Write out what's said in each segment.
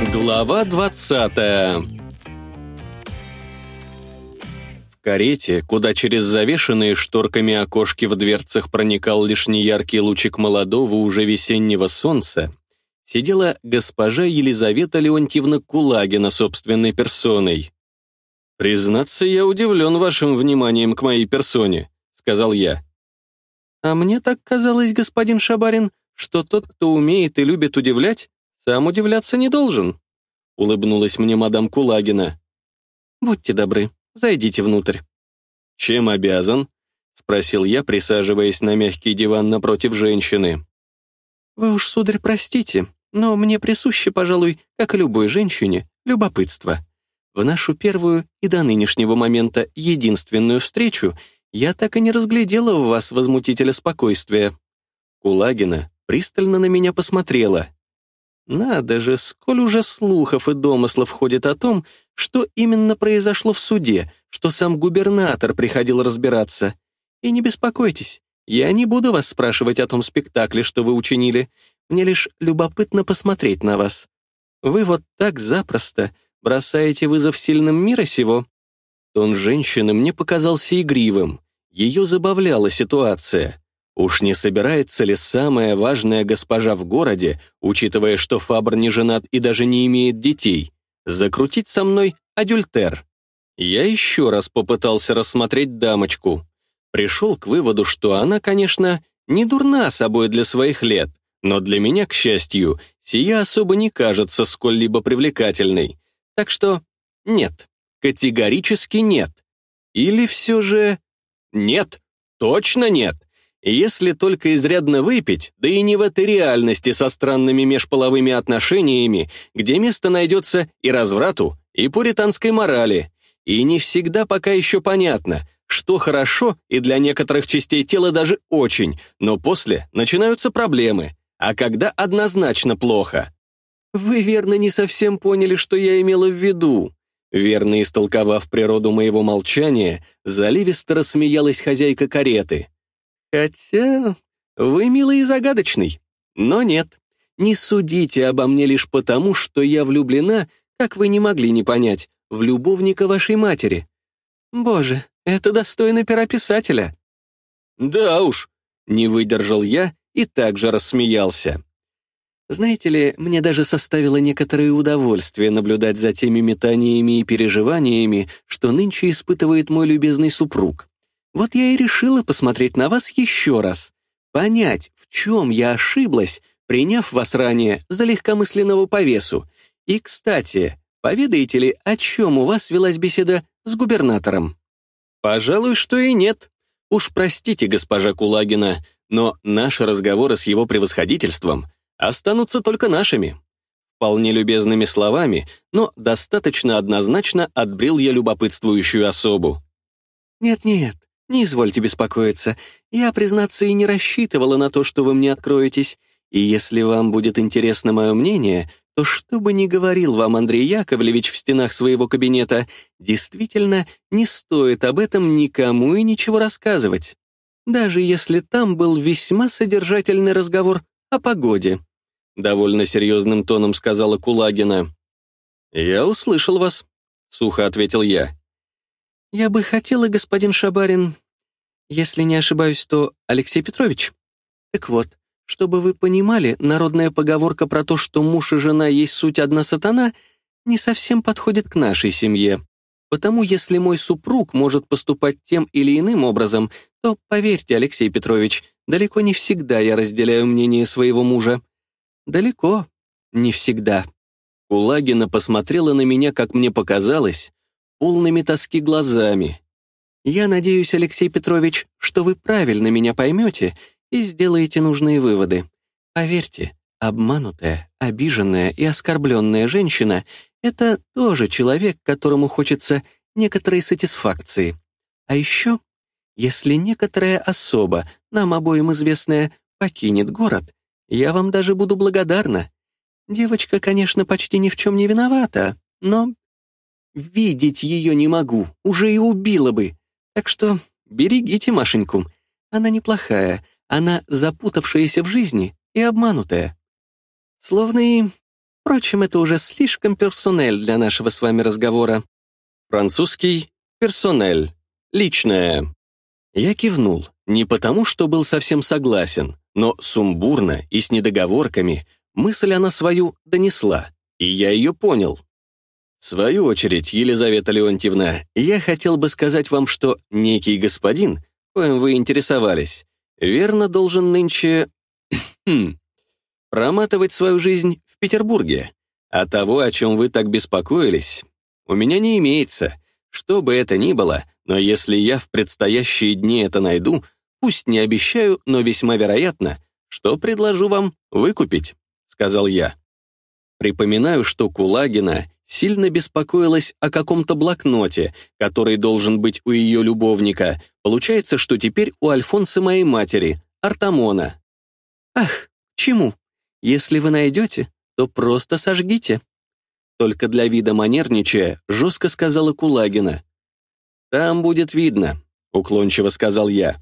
Глава 20 В карете, куда через завешенные шторками окошки в дверцах проникал лишь неяркий лучик молодого уже весеннего солнца, сидела госпожа Елизавета Леонтьевна Кулагина собственной персоной. «Признаться, я удивлен вашим вниманием к моей персоне», — сказал я. «А мне так казалось, господин Шабарин, что тот, кто умеет и любит удивлять, сам удивляться не должен», — улыбнулась мне мадам Кулагина. «Будьте добры, зайдите внутрь». «Чем обязан?» — спросил я, присаживаясь на мягкий диван напротив женщины. «Вы уж, сударь, простите, но мне присуще, пожалуй, как и любой женщине, любопытство. В нашу первую и до нынешнего момента единственную встречу я так и не разглядела в вас возмутителя спокойствия». Кулагина пристально на меня посмотрела. Надо же, сколь уже слухов и домыслов ходит о том, что именно произошло в суде, что сам губернатор приходил разбираться. И не беспокойтесь, я не буду вас спрашивать о том спектакле, что вы учинили. Мне лишь любопытно посмотреть на вас. Вы вот так запросто бросаете вызов сильным мира сего?» Тон женщины мне показался игривым. Ее забавляла ситуация. Уж не собирается ли самая важная госпожа в городе, учитывая, что Фабр не женат и даже не имеет детей, закрутить со мной адюльтер? Я еще раз попытался рассмотреть дамочку. Пришел к выводу, что она, конечно, не дурна собой для своих лет, но для меня, к счастью, сия особо не кажется сколь-либо привлекательной. Так что нет, категорически нет. Или все же... Нет, точно нет. Если только изрядно выпить, да и не в этой реальности со странными межполовыми отношениями, где место найдется и разврату, и пуританской морали. И не всегда пока еще понятно, что хорошо и для некоторых частей тела даже очень, но после начинаются проблемы, а когда однозначно плохо. Вы верно не совсем поняли, что я имела в виду. Верно истолковав природу моего молчания, заливисто рассмеялась хозяйка кареты. Хотя вы милый и загадочный. Но нет, не судите обо мне лишь потому, что я влюблена, как вы не могли не понять, в любовника вашей матери. Боже, это достойно пера писателя. Да уж, не выдержал я и также рассмеялся. Знаете ли, мне даже составило некоторое удовольствие наблюдать за теми метаниями и переживаниями, что нынче испытывает мой любезный супруг. Вот я и решила посмотреть на вас еще раз, понять, в чем я ошиблась, приняв вас ранее за легкомысленного повесу. И, кстати, поведаете ли, о чем у вас велась беседа с губернатором? Пожалуй, что и нет. Уж простите, госпожа Кулагина, но наши разговоры с его превосходительством останутся только нашими. Вполне любезными словами, но достаточно однозначно отбрил я любопытствующую особу. «Нет-нет, не извольте беспокоиться. Я, признаться, и не рассчитывала на то, что вы мне откроетесь. И если вам будет интересно мое мнение, то что бы ни говорил вам Андрей Яковлевич в стенах своего кабинета, действительно не стоит об этом никому и ничего рассказывать. Даже если там был весьма содержательный разговор о погоде. Довольно серьезным тоном сказала Кулагина. «Я услышал вас», — сухо ответил я. «Я бы хотела, господин Шабарин, если не ошибаюсь, то Алексей Петрович. Так вот, чтобы вы понимали, народная поговорка про то, что муж и жена есть суть одна сатана, не совсем подходит к нашей семье. Потому если мой супруг может поступать тем или иным образом, то, поверьте, Алексей Петрович, далеко не всегда я разделяю мнение своего мужа. Далеко не всегда. Кулагина посмотрела на меня, как мне показалось, полными тоски глазами. «Я надеюсь, Алексей Петрович, что вы правильно меня поймете и сделаете нужные выводы. Поверьте, обманутая, обиженная и оскорбленная женщина — это тоже человек, которому хочется некоторой сатисфакции. А еще, если некоторая особа, нам обоим известная, покинет город, я вам даже буду благодарна. Девочка, конечно, почти ни в чем не виновата, но Видеть ее не могу, уже и убила бы. Так что берегите Машеньку. Она неплохая, она запутавшаяся в жизни и обманутая. Словно и Впрочем, это уже слишком персонель для нашего с вами разговора. Французский «персонель», личное. Я кивнул, не потому, что был совсем согласен, но сумбурно и с недоговорками мысль она свою донесла, и я ее понял. В свою очередь, Елизавета Леонтьевна, я хотел бы сказать вам, что некий господин, коим вы интересовались, верно должен нынче... Проматывать свою жизнь в Петербурге. А того, о чем вы так беспокоились, у меня не имеется. Что бы это ни было, но если я в предстоящие дни это найду, пусть не обещаю, но весьма вероятно, что предложу вам выкупить», — сказал я. Припоминаю, что Кулагина сильно беспокоилась о каком-то блокноте, который должен быть у ее любовника. Получается, что теперь у Альфонса моей матери, Артамона. «Ах, чему? Если вы найдете, то просто сожгите». Только для вида манерничая, жестко сказала Кулагина. «Там будет видно», — уклончиво сказал я.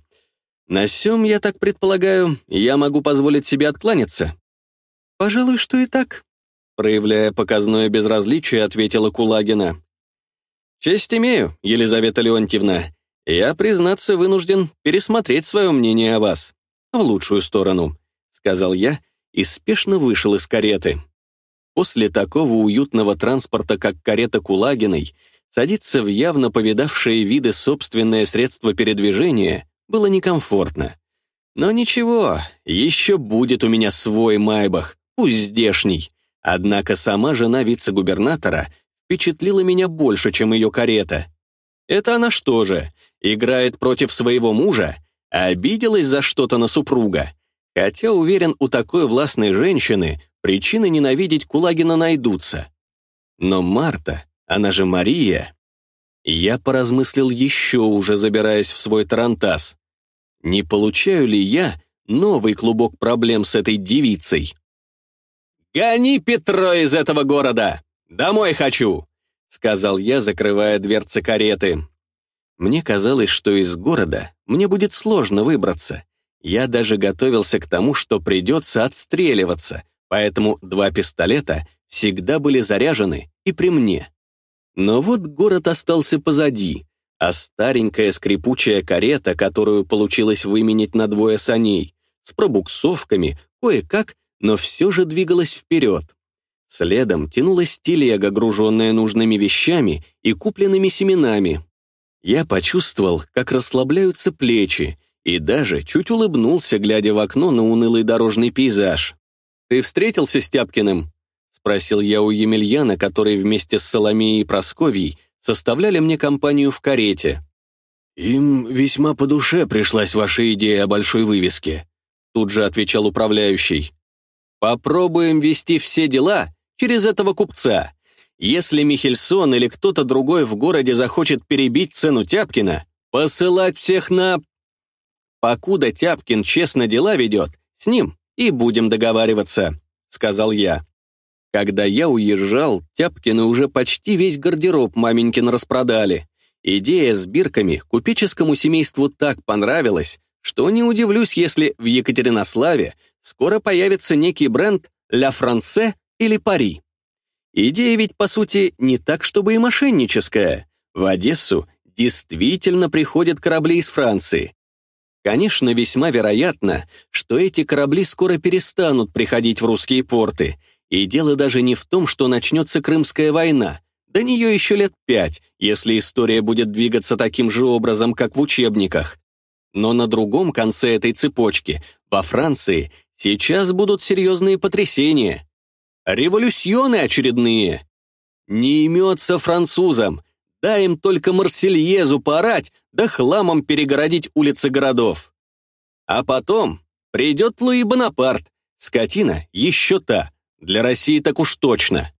«На сём, я так предполагаю, я могу позволить себе откланяться». «Пожалуй, что и так», — проявляя показное безразличие, ответила Кулагина. «Честь имею, Елизавета Леонтьевна. Я, признаться, вынужден пересмотреть свое мнение о вас. В лучшую сторону», — сказал я и спешно вышел из кареты. После такого уютного транспорта, как карета Кулагиной, садиться в явно повидавшие виды собственное средство передвижения было некомфортно. Но ничего, еще будет у меня свой Майбах, пусть здешний. Однако сама жена вице-губернатора впечатлила меня больше, чем ее карета. Это она что же, играет против своего мужа, а обиделась за что-то на супруга? Хотя, уверен, у такой властной женщины причины ненавидеть Кулагина найдутся. Но Марта, она же Мария... Я поразмыслил еще, уже забираясь в свой тарантас. Не получаю ли я новый клубок проблем с этой девицей? «Гони Петро из этого города! Домой хочу!» — сказал я, закрывая дверцы кареты. Мне казалось, что из города мне будет сложно выбраться. Я даже готовился к тому, что придется отстреливаться, поэтому два пистолета всегда были заряжены и при мне. Но вот город остался позади, а старенькая скрипучая карета, которую получилось выменить на двое саней, с пробуксовками, кое-как, но все же двигалась вперед. Следом тянулась телега, груженная нужными вещами и купленными семенами. Я почувствовал, как расслабляются плечи, и даже чуть улыбнулся, глядя в окно на унылый дорожный пейзаж. «Ты встретился с Тяпкиным?» — спросил я у Емельяна, который вместе с Соломеей и Просковьей составляли мне компанию в карете. «Им весьма по душе пришлась ваша идея о большой вывеске», — тут же отвечал управляющий. «Попробуем вести все дела через этого купца. Если Михельсон или кто-то другой в городе захочет перебить цену Тяпкина, посылать всех на...» «Покуда Тяпкин честно дела ведет, с ним и будем договариваться», — сказал я. Когда я уезжал, Тяпкины уже почти весь гардероб маменькин распродали. Идея с бирками купеческому семейству так понравилась, что не удивлюсь, если в Екатеринославе скоро появится некий бренд «Ля Франце» или «Пари». Идея ведь, по сути, не так, чтобы и мошенническая. В Одессу действительно приходят корабли из Франции, Конечно, весьма вероятно, что эти корабли скоро перестанут приходить в русские порты, и дело даже не в том, что начнется Крымская война. До нее еще лет пять, если история будет двигаться таким же образом, как в учебниках. Но на другом конце этой цепочки, во Франции, сейчас будут серьезные потрясения. Революционы очередные. Не имется французам, Дай им только Марсельезу поорать, да хламом перегородить улицы городов. А потом придет Луи Бонапарт, скотина еще та, для России так уж точно.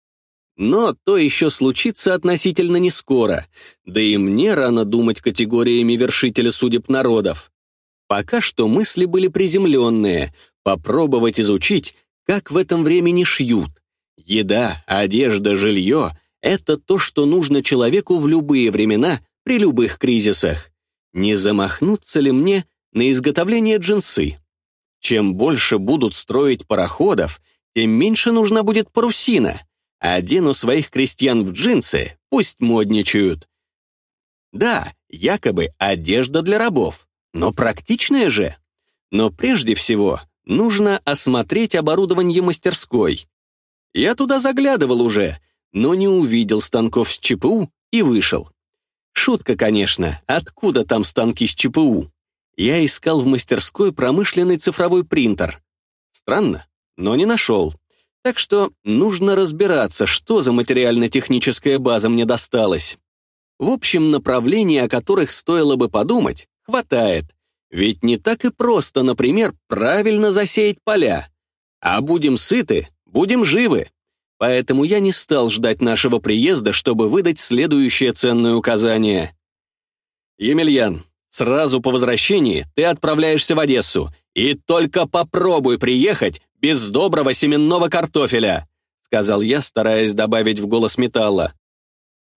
Но то еще случится относительно не скоро, да и мне рано думать категориями вершителя судеб народов. Пока что мысли были приземленные, попробовать изучить, как в этом времени шьют. Еда, одежда, жилье — это то, что нужно человеку в любые времена, при любых кризисах. Не замахнуться ли мне на изготовление джинсы? Чем больше будут строить пароходов, тем меньше нужна будет парусина. Одену своих крестьян в джинсы, пусть модничают. Да, якобы одежда для рабов, но практичная же. Но прежде всего нужно осмотреть оборудование мастерской. Я туда заглядывал уже, но не увидел станков с ЧПУ и вышел. Шутка, конечно, откуда там станки с ЧПУ? Я искал в мастерской промышленный цифровой принтер. Странно, но не нашел. Так что нужно разбираться, что за материально-техническая база мне досталась. В общем, направлений, о которых стоило бы подумать, хватает. Ведь не так и просто, например, правильно засеять поля. А будем сыты, будем живы. Поэтому я не стал ждать нашего приезда, чтобы выдать следующее ценное указание. «Емельян, сразу по возвращении ты отправляешься в Одессу, и только попробуй приехать без доброго семенного картофеля», сказал я, стараясь добавить в голос металла.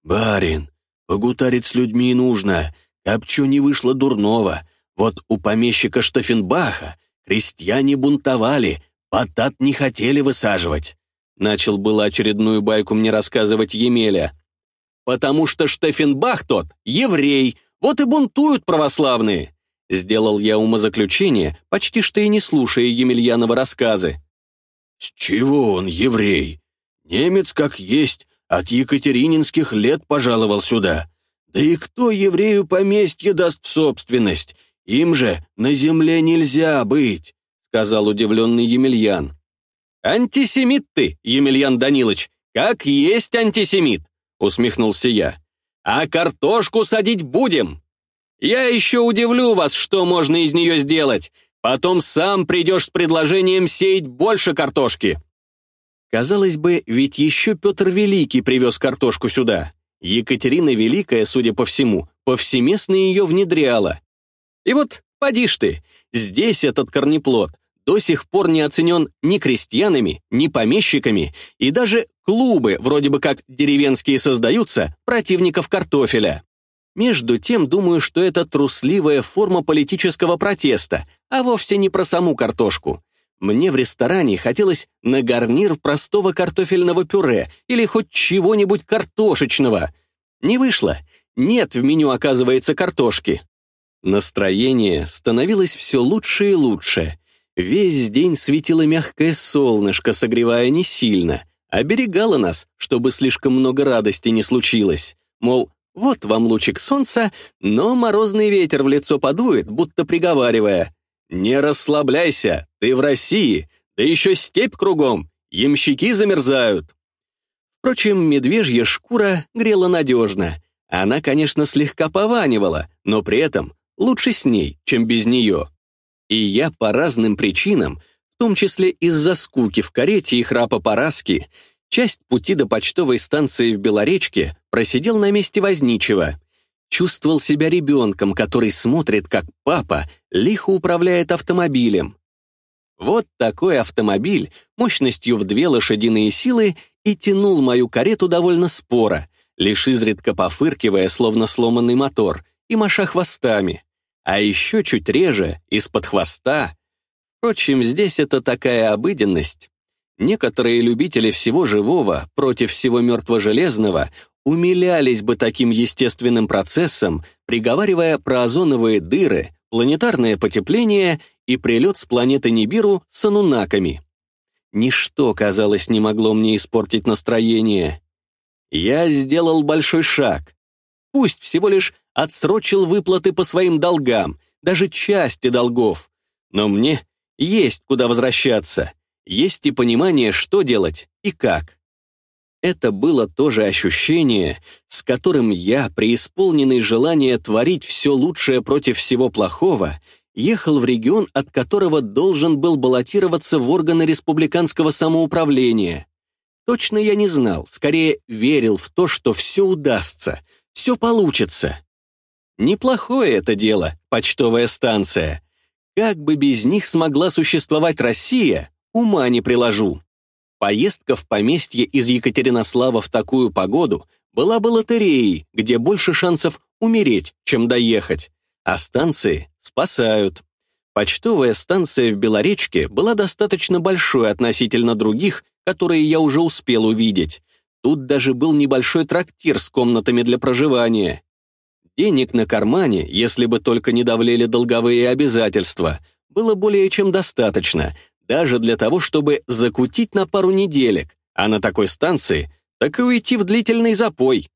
«Барин, погутарить с людьми нужно, копчу не вышло дурного. Вот у помещика Штофенбаха крестьяне бунтовали, потат не хотели высаживать. Начал было очередную байку мне рассказывать Емеля. «Потому что Штефенбах тот — еврей, вот и бунтуют православные!» Сделал я умозаключение, почти что и не слушая Емельянова рассказы. «С чего он еврей? Немец как есть, от екатерининских лет пожаловал сюда. Да и кто еврею поместье даст в собственность? Им же на земле нельзя быть», — сказал удивленный Емельян. «Антисемит ты, Емельян Данилович, как есть антисемит!» — усмехнулся я. «А картошку садить будем! Я еще удивлю вас, что можно из нее сделать. Потом сам придешь с предложением сеять больше картошки». Казалось бы, ведь еще Петр Великий привез картошку сюда. Екатерина Великая, судя по всему, повсеместно ее внедряла. И вот, поди ты, здесь этот корнеплод до сих пор не оценен ни крестьянами, ни помещиками, и даже клубы, вроде бы как деревенские создаются, противников картофеля. Между тем, думаю, что это трусливая форма политического протеста, а вовсе не про саму картошку. Мне в ресторане хотелось на гарнир простого картофельного пюре или хоть чего-нибудь картошечного. Не вышло. Нет в меню, оказывается, картошки. Настроение становилось все лучше и лучше. Весь день светило мягкое солнышко, согревая не сильно, оберегало нас, чтобы слишком много радости не случилось. Мол, вот вам лучик солнца, но морозный ветер в лицо подует, будто приговаривая. «Не расслабляйся, ты в России, да еще степь кругом, ямщики замерзают». Впрочем, медвежья шкура грела надежно. Она, конечно, слегка пованивала, но при этом лучше с ней, чем без нее. И я по разным причинам, в том числе из-за скуки в карете и храпа Параски, часть пути до почтовой станции в Белоречке просидел на месте возничего. Чувствовал себя ребенком, который смотрит, как папа лихо управляет автомобилем. Вот такой автомобиль мощностью в две лошадиные силы и тянул мою карету довольно споро, лишь изредка пофыркивая, словно сломанный мотор, и маша хвостами а еще чуть реже, из-под хвоста. Впрочем, здесь это такая обыденность. Некоторые любители всего живого против всего мертво-железного умилялись бы таким естественным процессом, приговаривая про озоновые дыры, планетарное потепление и прилет с планеты Нибиру с анунаками. Ничто, казалось, не могло мне испортить настроение. Я сделал большой шаг. Пусть всего лишь отсрочил выплаты по своим долгам, даже части долгов. Но мне есть куда возвращаться, есть и понимание, что делать и как. Это было тоже ощущение, с которым я, преисполненный желания творить все лучшее против всего плохого, ехал в регион, от которого должен был баллотироваться в органы республиканского самоуправления. Точно я не знал, скорее верил в то, что все удастся, все получится. Неплохое это дело, почтовая станция. Как бы без них смогла существовать Россия, ума не приложу. Поездка в поместье из Екатеринослава в такую погоду была бы лотереей, где больше шансов умереть, чем доехать. А станции спасают. Почтовая станция в Белоречке была достаточно большой относительно других, которые я уже успел увидеть. Тут даже был небольшой трактир с комнатами для проживания. Денег на кармане, если бы только не давлели долговые обязательства, было более чем достаточно, даже для того, чтобы закутить на пару неделек, а на такой станции так и уйти в длительный запой.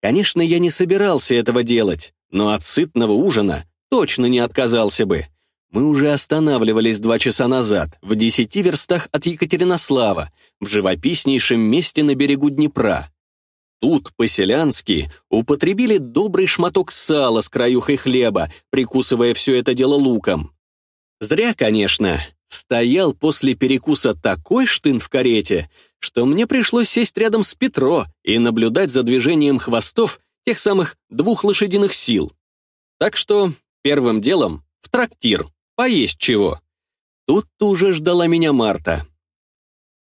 Конечно, я не собирался этого делать, но от сытного ужина точно не отказался бы. Мы уже останавливались два часа назад, в десяти верстах от Екатеринослава, в живописнейшем месте на берегу Днепра. Тут по-селянски употребили добрый шматок сала с краюхой хлеба, прикусывая все это дело луком. Зря, конечно. Стоял после перекуса такой штын в карете, что мне пришлось сесть рядом с Петро и наблюдать за движением хвостов тех самых двух лошадиных сил. Так что первым делом в трактир, поесть чего. Тут-то уже ждала меня Марта.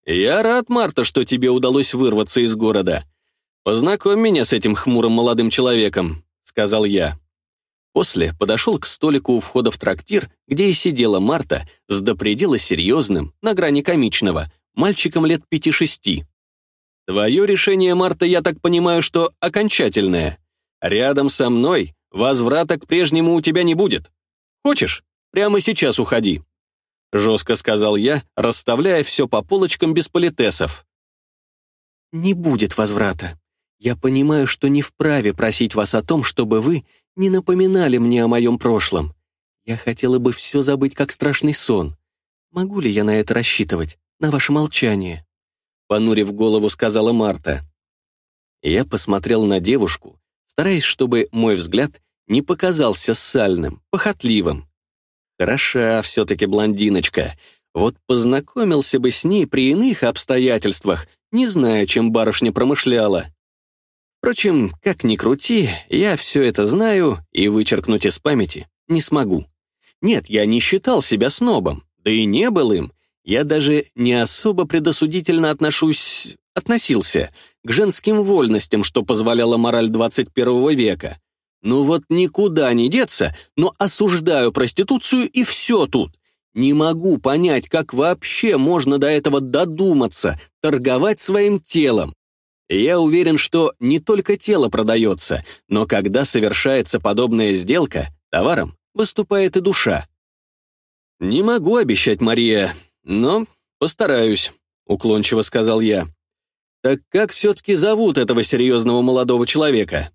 «Я рад, Марта, что тебе удалось вырваться из города. Познакомь меня с этим хмурым молодым человеком», — сказал я. После подошел к столику у входа в трактир, где и сидела Марта с до предела серьезным, на грани комичного, мальчиком лет пяти-шести. «Твое решение, Марта, я так понимаю, что окончательное. Рядом со мной возврата к прежнему у тебя не будет. Хочешь, прямо сейчас уходи», — жестко сказал я, расставляя все по полочкам без политесов. «Не будет возврата. Я понимаю, что не вправе просить вас о том, чтобы вы не напоминали мне о моем прошлом. Я хотела бы все забыть, как страшный сон. Могу ли я на это рассчитывать, на ваше молчание?» Понурив голову, сказала Марта. Я посмотрел на девушку, стараясь, чтобы мой взгляд не показался сальным, похотливым. Хороша все-таки блондиночка. Вот познакомился бы с ней при иных обстоятельствах, не зная, чем барышня промышляла. Впрочем, как ни крути, я все это знаю и вычеркнуть из памяти не смогу. Нет, я не считал себя снобом, да и не был им. Я даже не особо предосудительно отношусь... относился к женским вольностям, что позволяла мораль 21 века. Ну вот никуда не деться, но осуждаю проституцию и все тут. Не могу понять, как вообще можно до этого додуматься, торговать своим телом. Я уверен, что не только тело продается, но когда совершается подобная сделка, товаром выступает и душа. «Не могу обещать, Мария, но постараюсь», — уклончиво сказал я. «Так как все-таки зовут этого серьезного молодого человека?»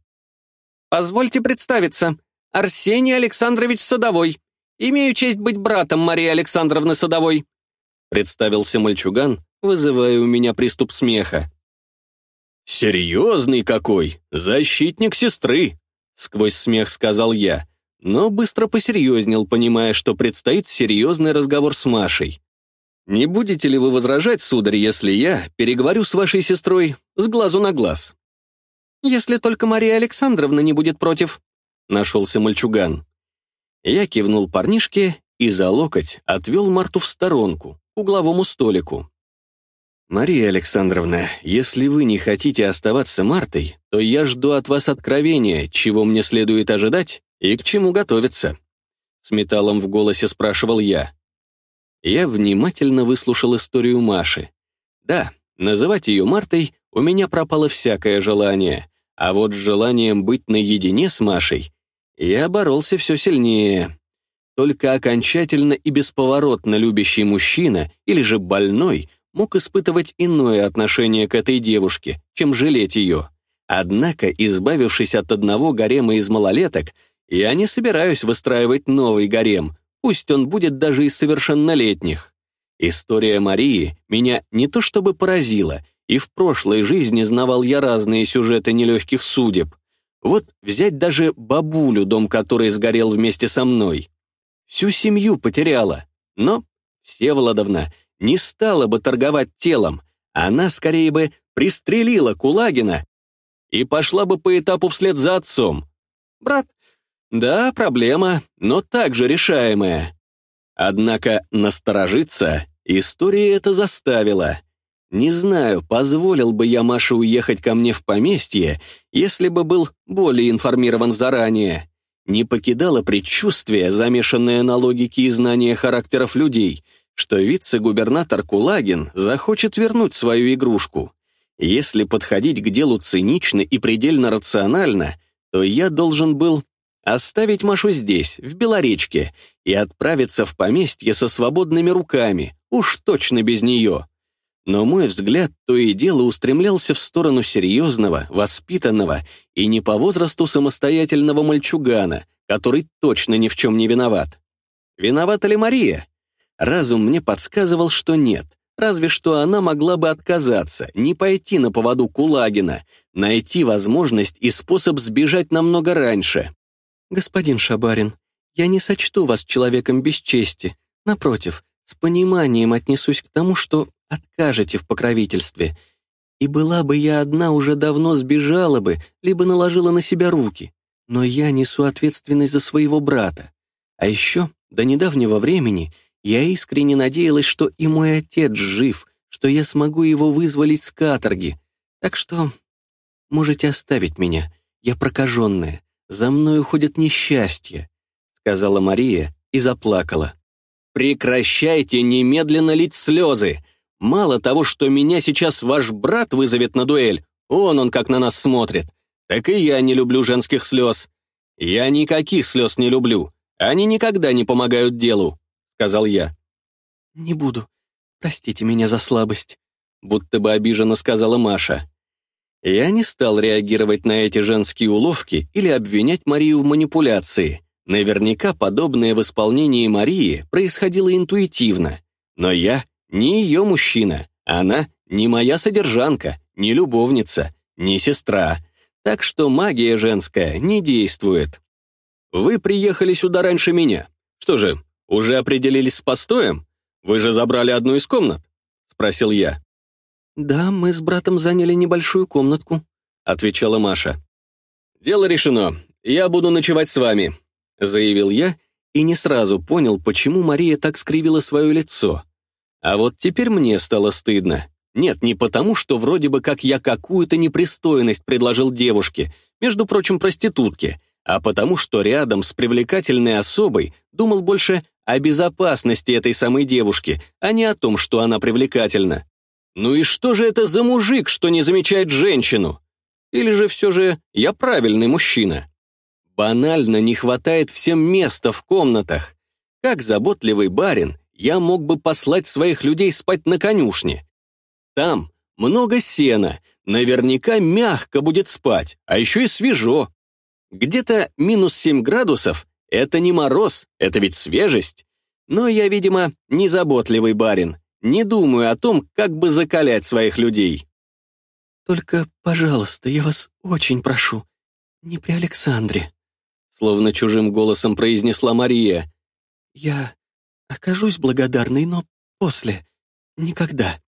«Позвольте представиться. Арсений Александрович Садовой. Имею честь быть братом Марии Александровны Садовой», представился мальчуган, вызывая у меня приступ смеха. «Серьезный какой! Защитник сестры!» Сквозь смех сказал я, но быстро посерьезнел, понимая, что предстоит серьезный разговор с Машей. «Не будете ли вы возражать, сударь, если я переговорю с вашей сестрой с глазу на глаз?» «Если только Мария Александровна не будет против», — нашелся мальчуган. Я кивнул парнишке и за локоть отвел Марту в сторонку, к угловому столику. «Мария Александровна, если вы не хотите оставаться Мартой, то я жду от вас откровения, чего мне следует ожидать и к чему готовиться». С металлом в голосе спрашивал я. Я внимательно выслушал историю Маши. Да, называть ее Мартой у меня пропало всякое желание. А вот с желанием быть наедине с Машей я боролся все сильнее. Только окончательно и бесповоротно любящий мужчина или же больной мог испытывать иное отношение к этой девушке, чем жалеть ее. Однако, избавившись от одного гарема из малолеток, я не собираюсь выстраивать новый гарем, пусть он будет даже из совершеннолетних. История Марии меня не то чтобы поразила, и в прошлой жизни знавал я разные сюжеты нелегких судеб. Вот взять даже бабулю, дом которой сгорел вместе со мной. Всю семью потеряла. Но Всеволодовна не стала бы торговать телом. Она скорее бы пристрелила Кулагина и пошла бы по этапу вслед за отцом. Брат, да, проблема, но также решаемая. Однако насторожиться история это заставила. Не знаю, позволил бы я Маше уехать ко мне в поместье, если бы был более информирован заранее. не покидало предчувствие, замешанное на логике и знании характеров людей, что вице-губернатор Кулагин захочет вернуть свою игрушку. Если подходить к делу цинично и предельно рационально, то я должен был оставить Машу здесь, в Белоречке, и отправиться в поместье со свободными руками, уж точно без нее. Но мой взгляд то и дело устремлялся в сторону серьезного, воспитанного и не по возрасту самостоятельного мальчугана, который точно ни в чем не виноват. Виновата ли Мария? Разум мне подсказывал, что нет. Разве что она могла бы отказаться, не пойти на поводу Кулагина, найти возможность и способ сбежать намного раньше. «Господин Шабарин, я не сочту вас человеком без чести. Напротив, с пониманием отнесусь к тому, что откажете в покровительстве. И была бы я одна, уже давно сбежала бы, либо наложила на себя руки. Но я несу ответственность за своего брата. А еще, до недавнего времени, я искренне надеялась, что и мой отец жив, что я смогу его вызволить с каторги. Так что можете оставить меня. Я прокаженная. За мной уходит несчастье», — сказала Мария и заплакала. «Прекращайте немедленно лить слезы. Мало того, что меня сейчас ваш брат вызовет на дуэль, он он как на нас смотрит, так и я не люблю женских слез. Я никаких слез не люблю. Они никогда не помогают делу сказал я. «Не буду. Простите меня за слабость», — будто бы обиженно сказала Маша. Я не стал реагировать на эти женские уловки или обвинять Марию в манипуляции. Наверняка подобное в исполнении Марии происходило интуитивно. Но я не ее мужчина, она не моя содержанка, не любовница, не сестра. Так что магия женская не действует. Вы приехали сюда раньше меня. Что же, «Уже определились с постоем? Вы же забрали одну из комнат?» — спросил я. «Да, мы с братом заняли небольшую комнатку», — отвечала Маша. «Дело решено. Я буду ночевать с вами», — заявил я и не сразу понял, почему Мария так скривила свое лицо. А вот теперь мне стало стыдно. Нет, не потому, что вроде бы как я какую-то непристойность предложил девушке, между прочим, проститутке, а потому, что рядом с привлекательной особой думал больше о безопасности этой самой девушки, а не о том, что она привлекательна. Ну и что же это за мужик, что не замечает женщину? Или же все же я правильный мужчина? Банально не хватает всем места в комнатах. Как заботливый барин, я мог бы послать своих людей спать на конюшне. Там много сена, наверняка мягко будет спать, а еще и свежо. Где-то минус 7 градусов это не мороз, это ведь свежесть. Но я, видимо, незаботливый барин. Не думаю о том, как бы закалять своих людей. «Только, пожалуйста, я вас очень прошу, не при Александре», словно чужим голосом произнесла Мария. «Я окажусь благодарной, но после. Никогда».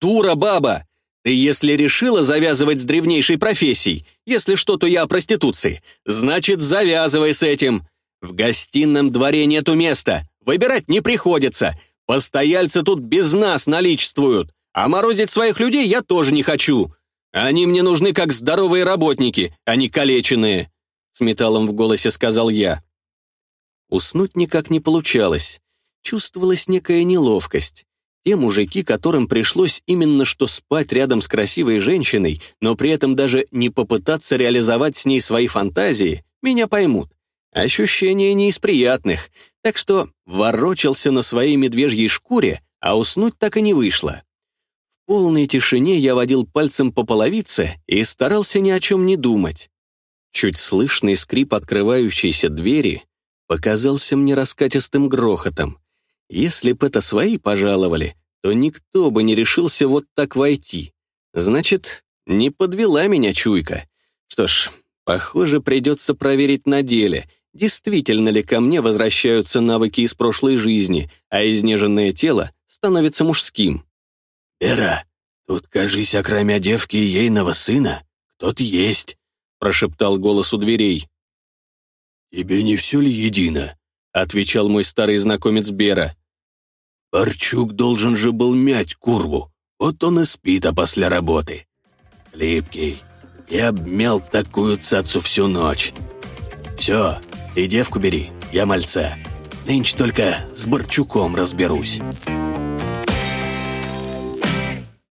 «Дура баба! Ты если решила завязывать с древнейшей профессией, если что, то я о проституции, значит, завязывай с этим. В гостином дворе нету места, выбирать не приходится. Постояльцы тут без нас наличествуют, а морозить своих людей я тоже не хочу. Они мне нужны как здоровые работники, а не калеченные», — с металлом в голосе сказал я. Уснуть никак не получалось. Чувствовалась некая неловкость. Те мужики, которым пришлось именно что спать рядом с красивой женщиной, но при этом даже не попытаться реализовать с ней свои фантазии, меня поймут. Ощущение не из приятных, так что ворочался на своей медвежьей шкуре, а уснуть так и не вышло. В полной тишине я водил пальцем по половице и старался ни о чем не думать. Чуть слышный скрип открывающейся двери показался мне раскатистым грохотом. Если б это свои пожаловали, то никто бы не решился вот так войти. Значит, не подвела меня чуйка. Что ж, похоже, придется проверить на деле, действительно ли ко мне возвращаются навыки из прошлой жизни, а изнеженное тело становится мужским. «Эра, тут, кажись, окромя девки и ейного сына, кто-то есть», — прошептал голос у дверей. «Тебе не все ли едино?» Отвечал мой старый знакомец Бера. «Парчук должен же был мять курву, вот он и спит, а после работы. Липкий, я обмял такую цацу всю ночь». Все, ты девку бери, я мальца. Нынче только с Борчуком разберусь».